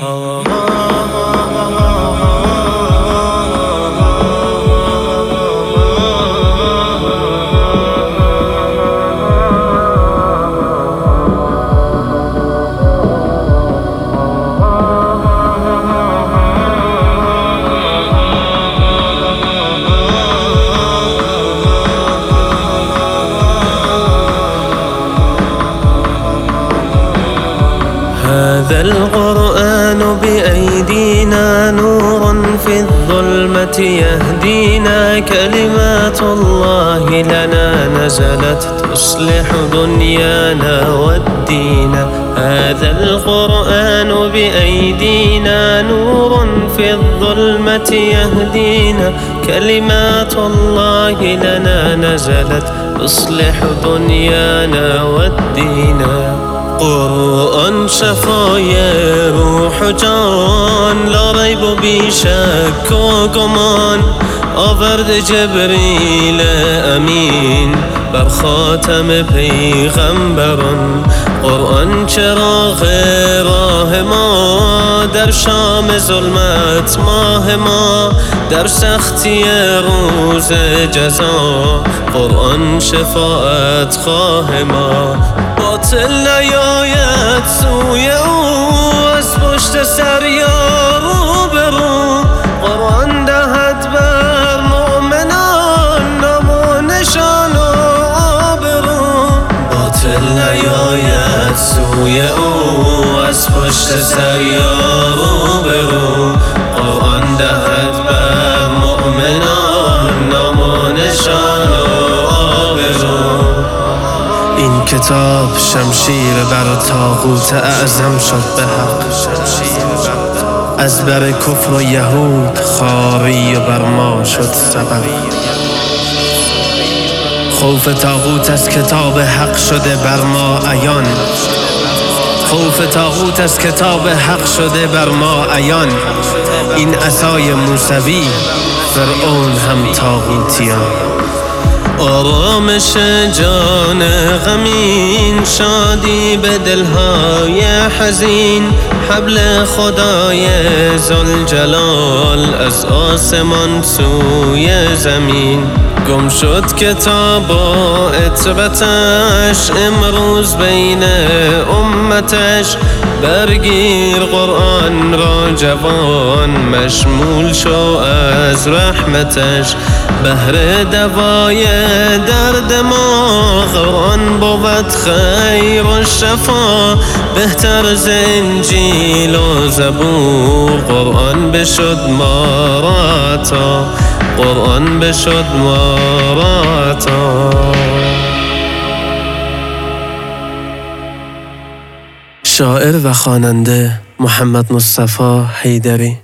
Oh. هذا القرآن بأيدينا نور في الظلمة يهدينا. كلمات الله لنا نزلت تصلح دنيانا والدين. هذا القرآن بأيدينا نور في الظلمة يهدينا. كلمات الله لنا نزلت تصلح دنيانا والدينا قرآن شفای روح و جان لا ریب و بیشک و گمان. آورد جبریل امین بر خاتم پیغمبران. قرآن چراغ راه ما در شام ظلمت ماه ما. در سختی روز جزا قرآن شفاعت خواه ما. باطل سوی او از پشت سر یا رو برو. قرآن دهد بر مؤمنان نام و نشان و آبرو باطل نیاید سوی او از پشت سر یا کتاب شمشیر بر تاغوت اعظم شد به حق. از بر کفر و یهود خاری و بر ما شد سبب. خوف تاغوت از کتاب حق شده بر ما عیان. خوف تاغوت از کتاب حق شده بر ما عیان. این عصای موسوی فرعون هم تاغوتیان آرامش جان غمین شادی به دلهای حزین. حبل خدای زلجلال از آسمان سوی زمین. گم شد کتاب و اطبتش امروز بین امتش برگیر قرآن را جوان مشمول شو از رحمتش. بهر دوای درد ما قرآن بود خیر و شفا. بهتر ز انجیل و زبور قرآن بشد ما قرآن بشد ما شاعر و خواننده محمد مصطفی حیدری.